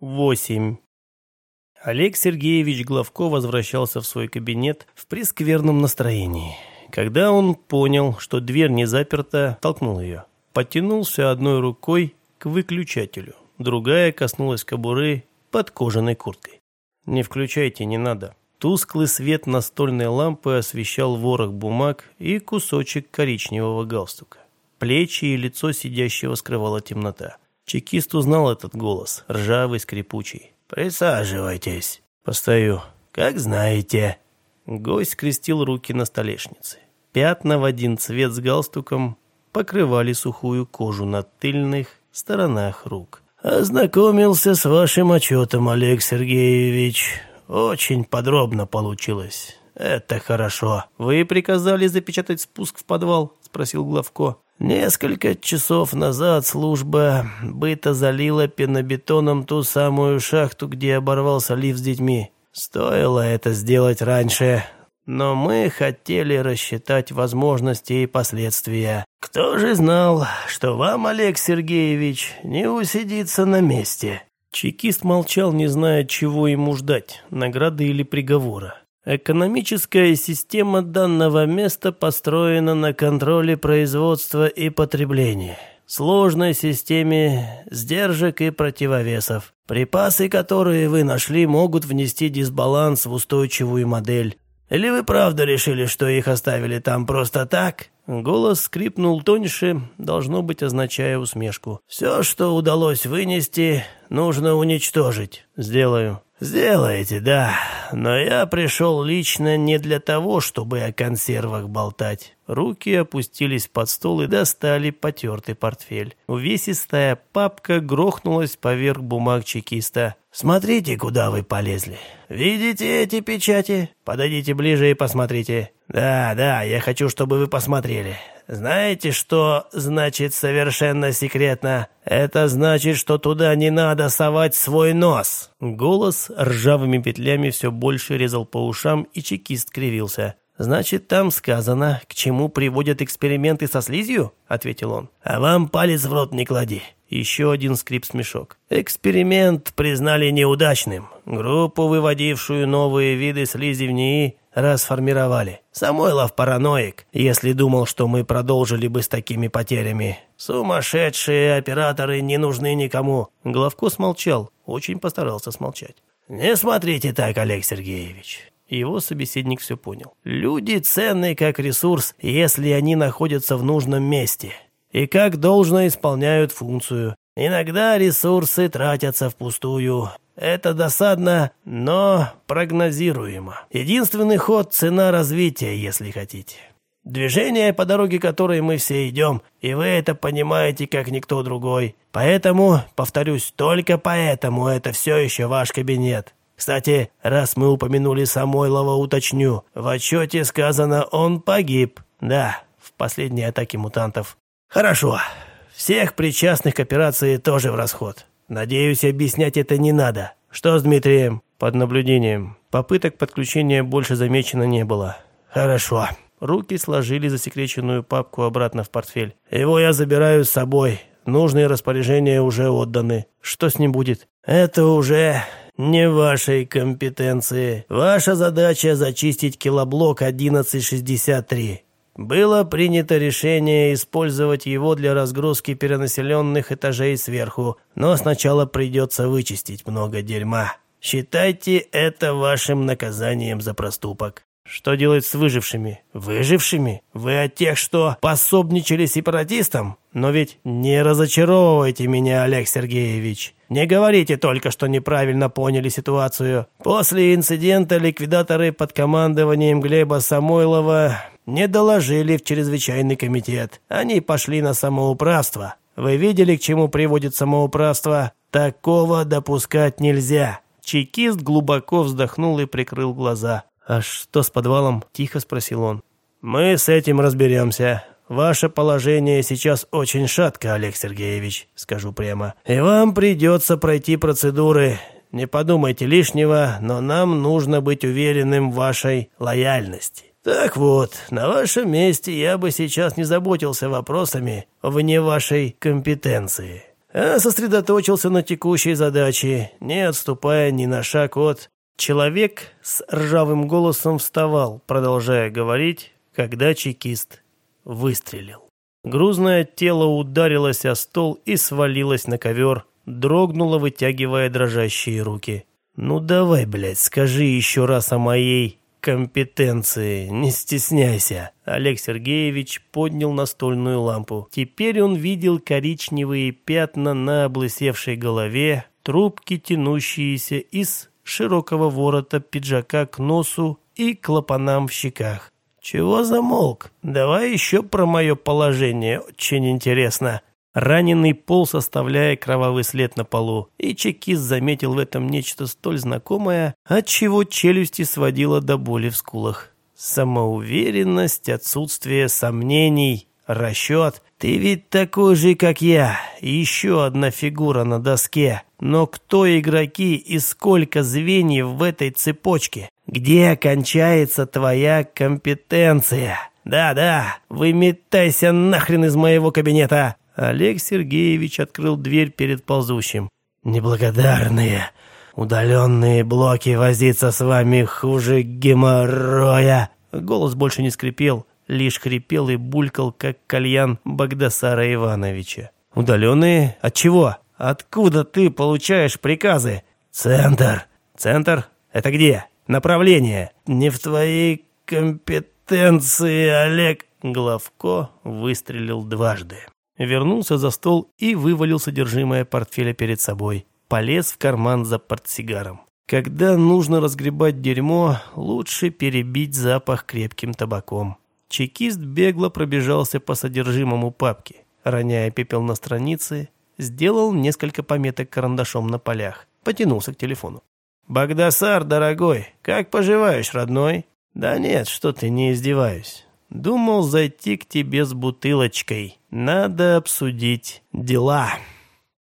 8. Олег Сергеевич Главко возвращался в свой кабинет в прескверном настроении. Когда он понял, что дверь не заперта, толкнул ее. Потянулся одной рукой к выключателю, другая коснулась кобуры под кожаной курткой. «Не включайте, не надо». Тусклый свет настольной лампы освещал ворох бумаг и кусочек коричневого галстука. Плечи и лицо сидящего скрывала темнота. Чекист узнал этот голос, ржавый, скрипучий. «Присаживайтесь». «Постою». «Как знаете». Гость скрестил руки на столешнице. Пятна в один цвет с галстуком покрывали сухую кожу на тыльных сторонах рук. «Ознакомился с вашим отчетом, Олег Сергеевич. Очень подробно получилось. Это хорошо. Вы приказали запечатать спуск в подвал?» – спросил Главко. Несколько часов назад служба быта залила пенобетоном ту самую шахту, где оборвался лифт с детьми. Стоило это сделать раньше, но мы хотели рассчитать возможности и последствия. Кто же знал, что вам, Олег Сергеевич, не усидится на месте?» Чекист молчал, не зная, чего ему ждать, награды или приговора. Экономическая система данного места построена на контроле производства и потребления, сложной системе сдержек и противовесов. Припасы, которые вы нашли, могут внести дисбаланс в устойчивую модель. Или вы правда решили, что их оставили там просто так? Голос скрипнул тоньше, должно быть, означая усмешку. Все, что удалось вынести, нужно уничтожить. Сделаю. «Сделаете, да. Но я пришел лично не для того, чтобы о консервах болтать». Руки опустились под стол и достали потертый портфель. Увесистая папка грохнулась поверх бумаг чекиста. «Смотрите, куда вы полезли. Видите эти печати? Подойдите ближе и посмотрите. Да, да, я хочу, чтобы вы посмотрели. Знаете, что значит совершенно секретно? Это значит, что туда не надо совать свой нос. Голос ржавыми петлями все больше резал по ушам, и чекист кривился. «Значит, там сказано, к чему приводят эксперименты со слизью?» – ответил он. «А вам палец в рот не клади». Еще один скрип-смешок. Эксперимент признали неудачным. Группу, выводившую новые виды слизи в НИИ, расформировали. Самойлов параноик, если думал, что мы продолжили бы с такими потерями. Сумасшедшие операторы не нужны никому. Главко смолчал, очень постарался смолчать. Не смотрите так, Олег Сергеевич. Его собеседник все понял. Люди ценны как ресурс, если они находятся в нужном месте. И как должно исполняют функцию. Иногда ресурсы тратятся впустую. Это досадно, но прогнозируемо. Единственный ход – цена развития, если хотите. Движение, по дороге которой мы все идем, и вы это понимаете, как никто другой. Поэтому, повторюсь, только поэтому это все еще ваш кабинет. Кстати, раз мы упомянули Самойлова, уточню. В отчете сказано, он погиб. Да, в последней атаке мутантов. Хорошо. Всех причастных к операции тоже в расход. Надеюсь, объяснять это не надо. Что с Дмитрием? Под наблюдением. Попыток подключения больше замечено не было. Хорошо. Руки сложили засекреченную папку обратно в портфель. Его я забираю с собой. Нужные распоряжения уже отданы. Что с ним будет? Это уже не вашей компетенции. Ваша задача зачистить килоблок 1163. Было принято решение использовать его для разгрузки перенаселенных этажей сверху, но сначала придется вычистить много дерьма. Считайте это вашим наказанием за проступок. Что делать с выжившими? Выжившими? Вы от тех, что пособничали сепаратистам? Но ведь не разочаровывайте меня, Олег Сергеевич. Не говорите только, что неправильно поняли ситуацию. После инцидента ликвидаторы под командованием Глеба Самойлова не доложили в чрезвычайный комитет. Они пошли на самоуправство. Вы видели, к чему приводит самоуправство? Такого допускать нельзя. Чекист глубоко вздохнул и прикрыл глаза. «А что с подвалом?» – тихо спросил он. «Мы с этим разберемся. Ваше положение сейчас очень шатко, Олег Сергеевич, скажу прямо. И вам придется пройти процедуры. Не подумайте лишнего, но нам нужно быть уверенным в вашей лояльности. Так вот, на вашем месте я бы сейчас не заботился вопросами вне вашей компетенции. а сосредоточился на текущей задаче, не отступая ни на шаг от... Человек с ржавым голосом вставал, продолжая говорить, когда чекист выстрелил. Грузное тело ударилось о стол и свалилось на ковер, дрогнуло, вытягивая дрожащие руки. «Ну давай, блядь, скажи еще раз о моей компетенции, не стесняйся». Олег Сергеевич поднял настольную лампу. Теперь он видел коричневые пятна на облысевшей голове, трубки, тянущиеся из широкого ворота пиджака к носу и клапанам в щеках. «Чего замолк? Давай еще про мое положение, очень интересно». Раненый пол, составляя кровавый след на полу, и чекист заметил в этом нечто столь знакомое, отчего челюсти сводило до боли в скулах. Самоуверенность, отсутствие сомнений, расчет. Ты ведь такой же, как я. Еще одна фигура на доске. Но кто игроки и сколько звеньев в этой цепочке? Где кончается твоя компетенция? Да-да, выметайся нахрен из моего кабинета. Олег Сергеевич открыл дверь перед ползущим. «Неблагодарные, удаленные блоки возиться с вами хуже геморроя!» Голос больше не скрипел, лишь хрипел и булькал, как кальян Багдасара Ивановича. «Удаленные? От чего? Откуда ты получаешь приказы?» «Центр». «Центр? Это где? Направление?» «Не в твоей компетенции, Олег». Главко выстрелил дважды вернулся за стол и вывалил содержимое портфеля перед собой. Полез в карман за портсигаром. Когда нужно разгребать дерьмо, лучше перебить запах крепким табаком. Чекист бегло пробежался по содержимому папки, роняя пепел на страницы, сделал несколько пометок карандашом на полях, потянулся к телефону. «Багдасар, дорогой, как поживаешь, родной?» «Да нет, что ты, не издеваюсь. Думал зайти к тебе с бутылочкой. Надо обсудить дела.